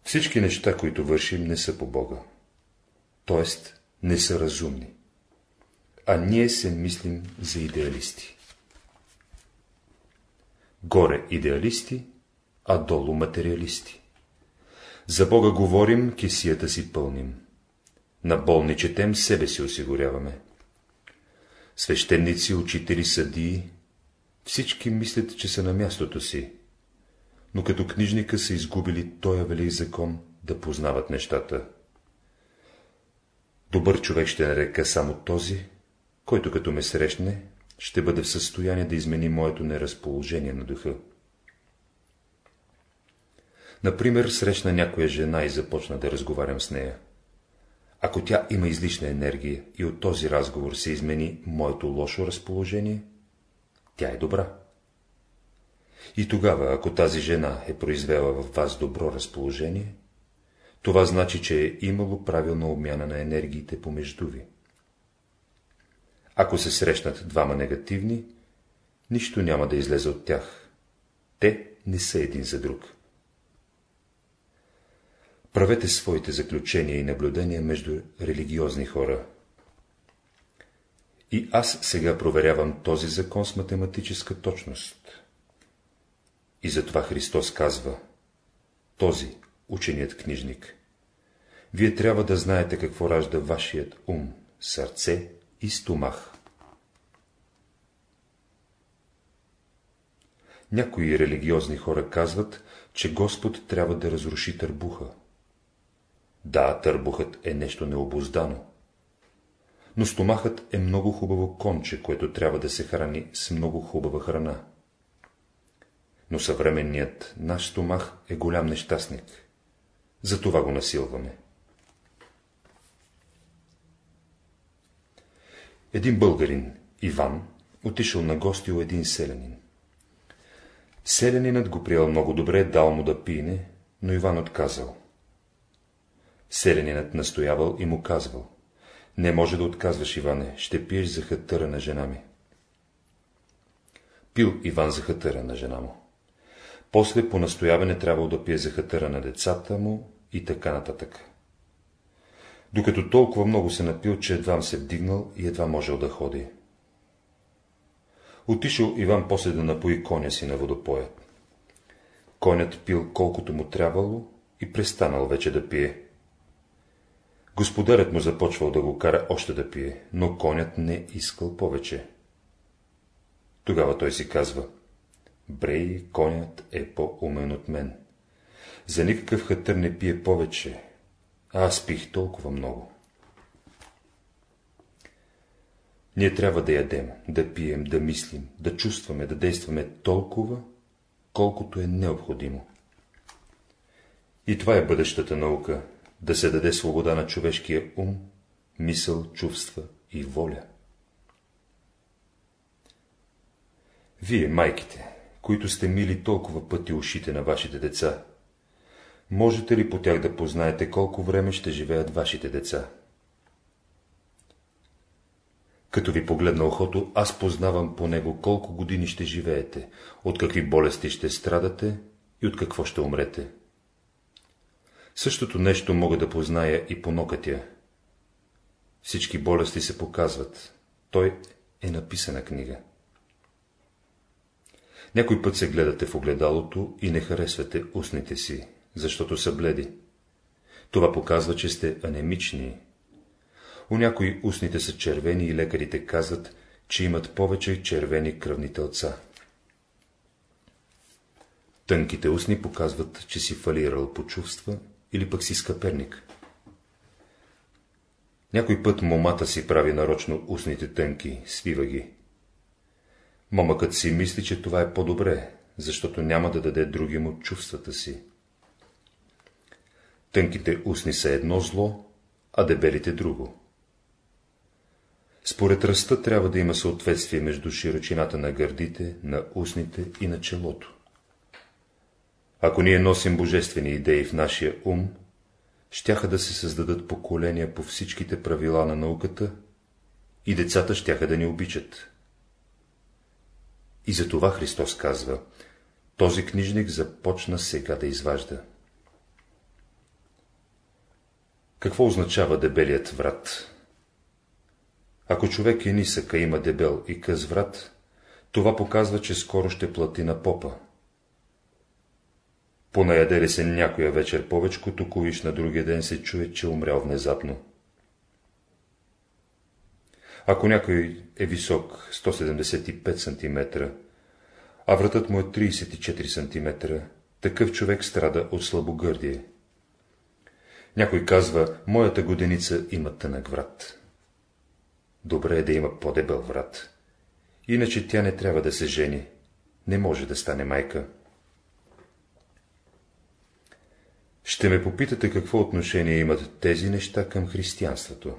[SPEAKER 1] Всички неща, които вършим, не са по Бога. Тоест, не са разумни. А ние се мислим за идеалисти. Горе идеалисти, а долу материалисти. За Бога говорим, кисията си пълним. На болни четем, себе си осигуряваме. Свещеници, учители, съдии, всички мислят, че са на мястото си, но като книжника са изгубили тоя велик закон да познават нещата. Добър човек ще нарека само този, който като ме срещне, ще бъде в състояние да измени моето неразположение на духа. Например, срещна някоя жена и започна да разговарям с нея. Ако тя има излишна енергия и от този разговор се измени моето лошо разположение, тя е добра. И тогава, ако тази жена е произвела в вас добро разположение, това значи, че е имало правилна обмяна на енергиите помежду ви. Ако се срещнат двама негативни, нищо няма да излезе от тях. Те не са един за друг. Правете своите заключения и наблюдения между религиозни хора. И аз сега проверявам този закон с математическа точност. И затова Христос казва, този, ученият книжник, вие трябва да знаете какво ражда вашият ум, сърце и стомах. Някои религиозни хора казват, че Господ трябва да разруши търбуха. Да, търбухът е нещо необоздано. Но стомахът е много хубаво конче, което трябва да се храни с много хубава храна. Но съвременният наш стомах е голям нещастник. Затова го насилваме. Един българин, Иван, отишъл на гости у един селянин. Селянинът го приел много добре, дал му да пине, но Иван отказал. Селянинът настоявал и му казвал. Не може да отказваш, Иване, ще пиеш за хътъра на жена ми. Пил Иван за хатъра на жена му. После по настояване трябвало да пие за хатъра на децата му и така нататък. Докато толкова много се напил, че едва се вдигнал и едва можел да ходи. Отишъл Иван после да напои коня си на водопоя. Конят пил колкото му трябвало и престанал вече да пие. Господарят му започвал да го кара още да пие, но конят не искал повече. Тогава той си казва, Брей, конят е по-умен от мен. За никакъв хатър не пие повече, а аз пих толкова много. Ние трябва да ядем, да пием, да мислим, да чувстваме, да действаме толкова, колкото е необходимо. И това е бъдещата наука, да се даде свобода на човешкия ум, мисъл, чувства и воля. Вие, майките, които сте мили толкова пъти ушите на вашите деца, можете ли по тях да познаете колко време ще живеят вашите деца? Като ви погледна ухото, аз познавам по него колко години ще живеете, от какви болести ще страдате и от какво ще умрете. Същото нещо мога да позная и по нокътя. Всички болести се показват. Той е написана книга. Някой път се гледате в огледалото и не харесвате устните си, защото са бледи. Това показва, че сте анемични. У някои устните са червени и лекарите казват, че имат повече червени кръвни тълца. Тънките устни показват, че си фалирал по чувства или пък си скъперник. Някой път момата си прави нарочно устните тънки, свива ги. Момъкът си мисли, че това е по-добре, защото няма да даде другим от чувствата си. Тънките устни са едно зло, а дебелите друго. Според ръста трябва да има съответствие между широчината на гърдите, на устните и на челото. Ако ние носим божествени идеи в нашия ум, щяха да се създадат поколения по всичките правила на науката и децата щяха да ни обичат. И за това Христос казва, този книжник започна сега да изважда. Какво означава дебелият врат? Ако човек е нисък, а има дебел и къс врат, това показва, че скоро ще плати на попа. Понаяде се някоя вечер повечко, токовиш на другия ден се чуе, че умрял внезапно. Ако някой е висок 175 см, а вратът му е 34 см, такъв човек страда от слабогърдие. Някой казва, моята годеница има тънък врат. Добре е да има по-дебел врат. Иначе тя не трябва да се жени. Не може да стане майка. Ще ме попитате какво отношение имат тези неща към християнството.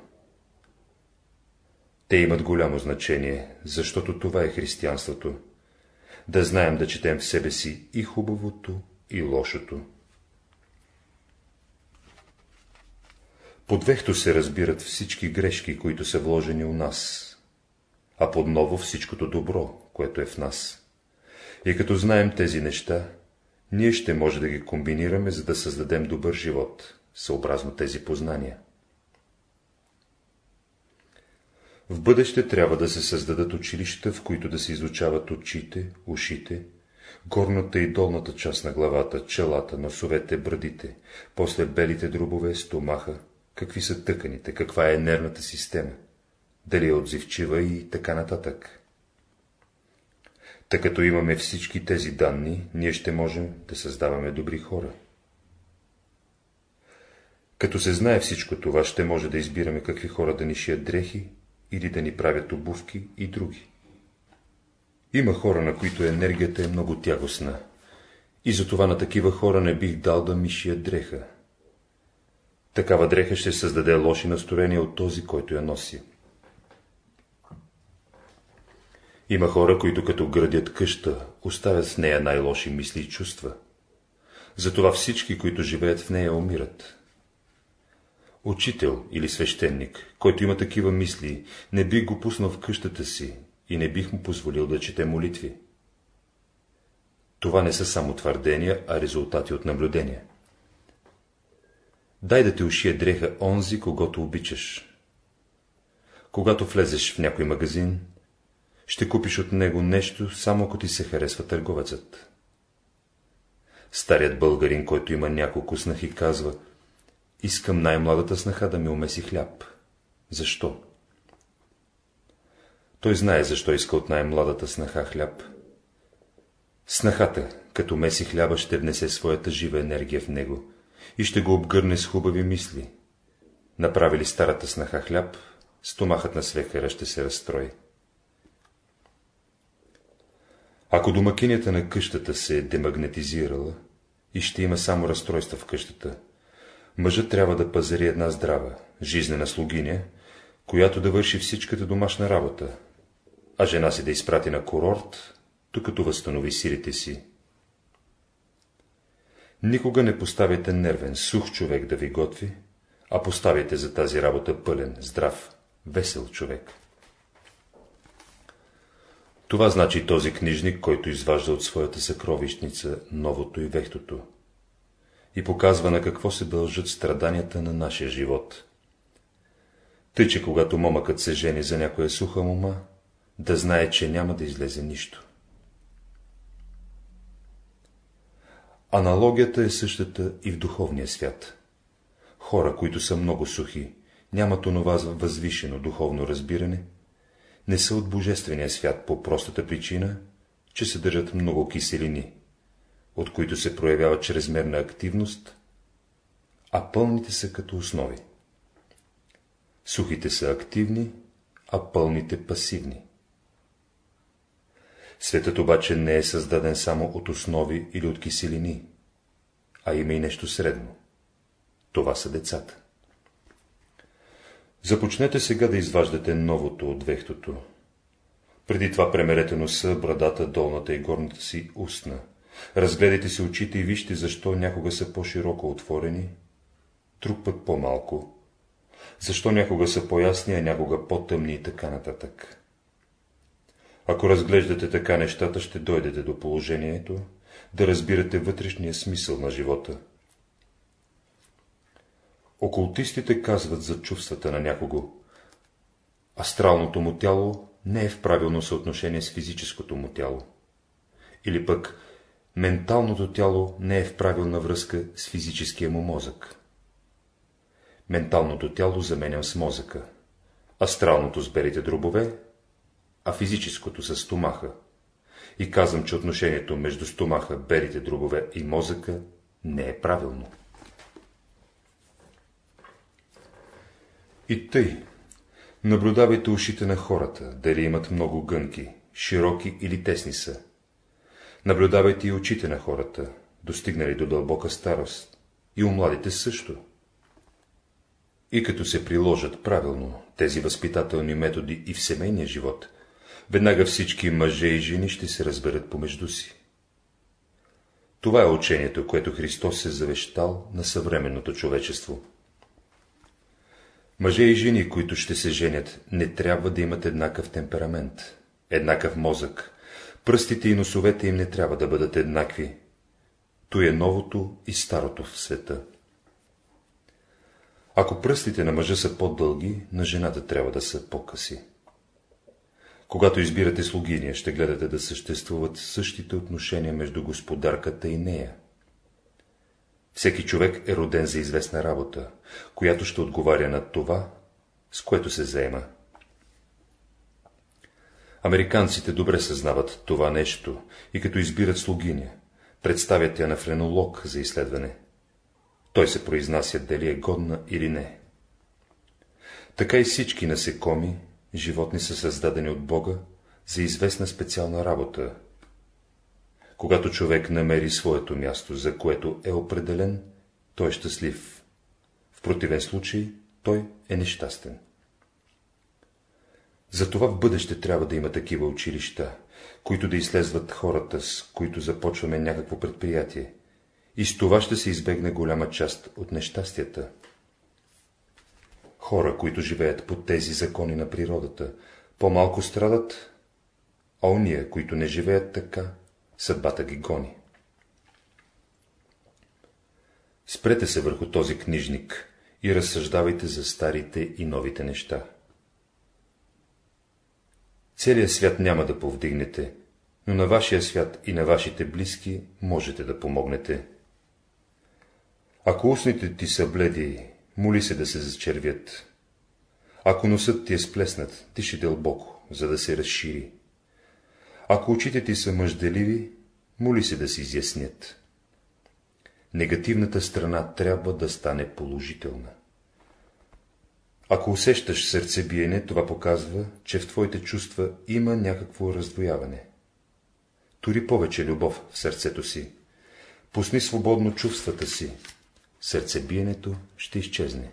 [SPEAKER 1] Те имат голямо значение, защото това е християнството. Да знаем да четем в себе си и хубавото, и лошото. Под вехто се разбират всички грешки, които са вложени у нас, а под всичкото добро, което е в нас. И като знаем тези неща, ние ще може да ги комбинираме, за да създадем добър живот, съобразно тези познания. В бъдеще трябва да се създадат училища, в които да се изучават очите, ушите, горната и долната част на главата, челата, носовете, брадите, после белите дробове, стомаха, какви са тъканите, каква е нервната система, дали е отзивчива и така нататък. Тъй като имаме всички тези данни, ние ще можем да създаваме добри хора. Като се знае всичко това, ще може да избираме какви хора да ни шият дрехи или да ни правят обувки и други. Има хора, на които енергията е много тягостна, и затова на такива хора не бих дал да ми шият дреха. Такава дреха ще създаде лоши настроения от този, който я носи. Има хора, които като градят къща, оставят в нея най-лоши мисли и чувства. Затова всички, които живеят в нея, умират. Учител или свещеник, който има такива мисли, не бих го пуснал в къщата си и не бих му позволил да чете молитви. Това не са само твърдения, а резултати от наблюдение. Дай да те ушие дреха онзи, когато обичаш. Когато влезеш в някой магазин, ще купиш от него нещо, само ако ти се харесва търговецът. Старият българин, който има няколко снахи, казва, искам най-младата снаха да ми умеси хляб. Защо? Той знае, защо иска от най-младата снаха хляб. Снахата, като меси хляба, ще внесе своята жива енергия в него и ще го обгърне с хубави мисли. Направили старата снаха хляб, стомахът на свекара ще се разстрои. Ако домакинята на къщата се е демагнетизирала и ще има само разстройства в къщата, мъжът трябва да пазари една здрава, жизнена слугиня, която да върши всичката домашна работа, а жена си да изпрати на курорт, докато възстанови силите си. Никога не поставяйте нервен, сух човек да ви готви, а поставяйте за тази работа пълен, здрав, весел човек. Това значи този книжник, който изважда от своята съкровищница новото и вехтото и показва на какво се дължат страданията на нашия живот. Тъй, че когато момъкът се жени за някоя суха мума, да знае, че няма да излезе нищо. Аналогията е същата и в духовния свят. Хора, които са много сухи, нямат онова възвишено духовно разбиране, не са от божествения свят по простата причина, че се държат много киселини, от които се проявява чрезмерна активност, а пълните са като основи. Сухите са активни, а пълните пасивни. Светът обаче не е създаден само от основи или от киселини, а има и нещо средно. Това са децата. Започнете сега да изваждате новото от вехтото. Преди това премерете носа, брадата, долната и горната си устна. Разгледайте си очите и вижте, защо някога са по-широко отворени, друг път по-малко, защо някога са по-ясни, а някога по-тъмни и така нататък. Ако разглеждате така нещата, ще дойдете до положението да разбирате вътрешния смисъл на живота. Окултистите казват за чувствата на някого. Астралното му тяло не е в правилно съотношение с физическото му тяло. Или пък менталното тяло не е в правилна връзка с физическия му мозък. Менталното тяло заменям с мозъка, астралното с белите дробове, а физическото с стомаха. И казвам, че отношението между стомаха, белите дробове и мозъка не е правилно. И тъй, наблюдавайте ушите на хората, дали имат много гънки, широки или тесни са. Наблюдавайте и очите на хората, достигнали до дълбока старост, и у младите също. И като се приложат правилно тези възпитателни методи и в семейния живот, веднага всички мъже и жени ще се разберат помежду си. Това е учението, което Христос е завещал на съвременното човечество. Мъже и жени, които ще се женят, не трябва да имат еднакъв темперамент, еднакъв мозък, пръстите и носовете им не трябва да бъдат еднакви. То е новото и старото в света. Ако пръстите на мъжа са по-дълги, на жената трябва да са по-къси. Когато избирате слугиня, ще гледате да съществуват същите отношения между господарката и нея. Всеки човек е роден за известна работа, която ще отговаря на това, с което се заема. Американците добре съзнават това нещо и като избират слугиня, представят я на френолог за изследване. Той се произнася дали е годна или не. Така и всички насекоми, животни са създадени от Бога за известна специална работа. Когато човек намери своето място, за което е определен, той е щастлив. В противен случай той е нещастен. Затова в бъдеще трябва да има такива училища, които да изследват хората, с които започваме някакво предприятие, и с това ще се избегне голяма част от нещастията. Хора, които живеят под тези закони на природата, по-малко страдат, а уния, които не живеят така, съдбата ги гони. Спрете се върху този книжник и разсъждавайте за старите и новите неща. Целият свят няма да повдигнете, но на вашия свят и на вашите близки можете да помогнете. Ако устните ти са бледи, моли се да се зачервят. Ако носът ти е сплеснат, диши дълбоко, за да се разшири. Ако очите ти са мъжделиви, моли се да се изяснят. Негативната страна трябва да стане положителна. Ако усещаш сърцебиене, това показва, че в твоите чувства има някакво раздвояване. Тори повече любов в сърцето си. Пусни свободно чувствата си. Сърцебиенето ще изчезне.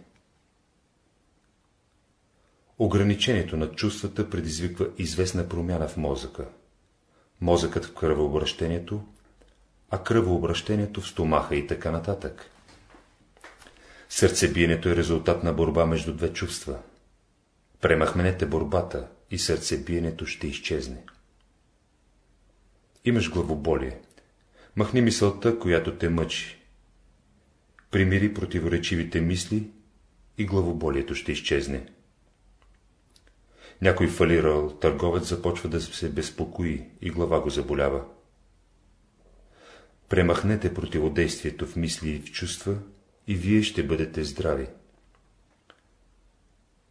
[SPEAKER 1] Ограничението на чувствата предизвиква известна промяна в мозъка. Мозъкът в кръвообращението, а кръвообращението в стомаха и така нататък. Сърцебиенето е резултат на борба между две чувства. Премахнете борбата и сърцебиенето ще изчезне. Имаш главоболие. Махни мисълта, която те мъчи. Примири противоречивите мисли и главоболието ще изчезне. Някой фалирал търговец започва да се безпокои и глава го заболява. Премахнете противодействието в мисли и в чувства и вие ще бъдете здрави.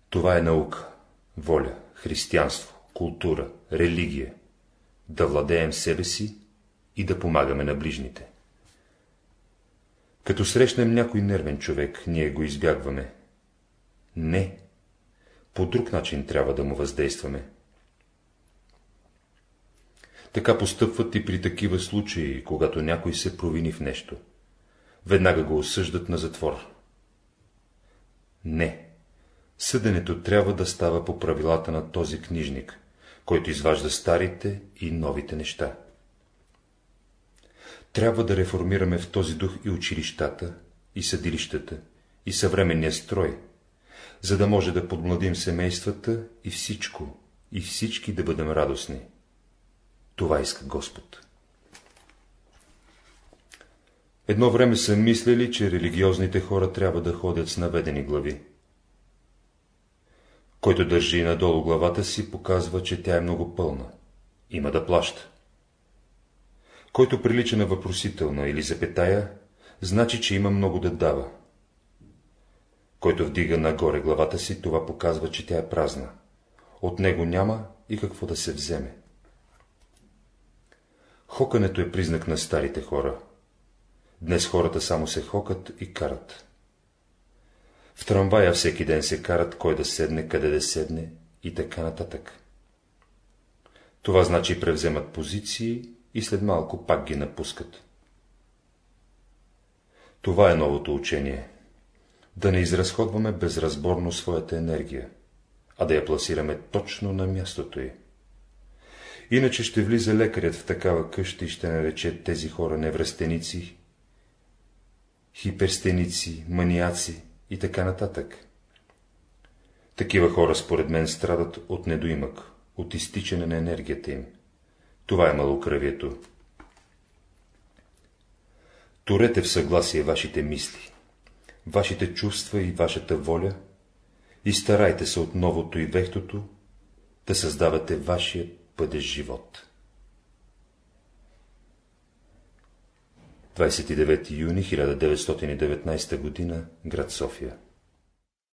[SPEAKER 1] Това е наука, воля, християнство, култура, религия. Да владеем себе си и да помагаме на ближните. Като срещнем някой нервен човек, ние го избягваме. Не, по друг начин трябва да му въздействаме. Така постъпват и при такива случаи, когато някой се провини в нещо. Веднага го осъждат на затвор. Не. Съденето трябва да става по правилата на този книжник, който изважда старите и новите неща. Трябва да реформираме в този дух и училищата, и съдилищата, и съвременния строй, за да може да подмладим семействата и всичко, и всички да бъдем радостни. Това иска Господ. Едно време са мислили, че религиозните хора трябва да ходят с наведени глави. Който държи надолу главата си, показва, че тя е много пълна. Има да плаща. Който прилича на въпросителна или запетая, значи, че има много да дава. Който вдига нагоре главата си, това показва, че тя е празна. От него няма и какво да се вземе. Хокането е признак на старите хора. Днес хората само се хокат и карат. В трамвая всеки ден се карат, кой да седне, къде да седне и така нататък. Това значи превземат позиции и след малко пак ги напускат. Това е новото учение. Да не изразходваме безразборно своята енергия, а да я пласираме точно на мястото й. Иначе ще влиза лекарят в такава къща и ще нарече тези хора невръстеници, хиперстеници, маниаци и така нататък. Такива хора, според мен, страдат от недоимък, от изтичане на енергията им. Това е малокръвието. Турете в съгласие вашите мисли, вашите чувства и вашата воля и старайте се от новото и вехтото да създавате вашия бъдещ живот. 29 юни 1919 г. град София